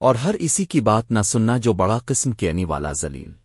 اور ہر اسی کی بات نہ سننا جو بڑا قسم کے انی والا ذلیل۔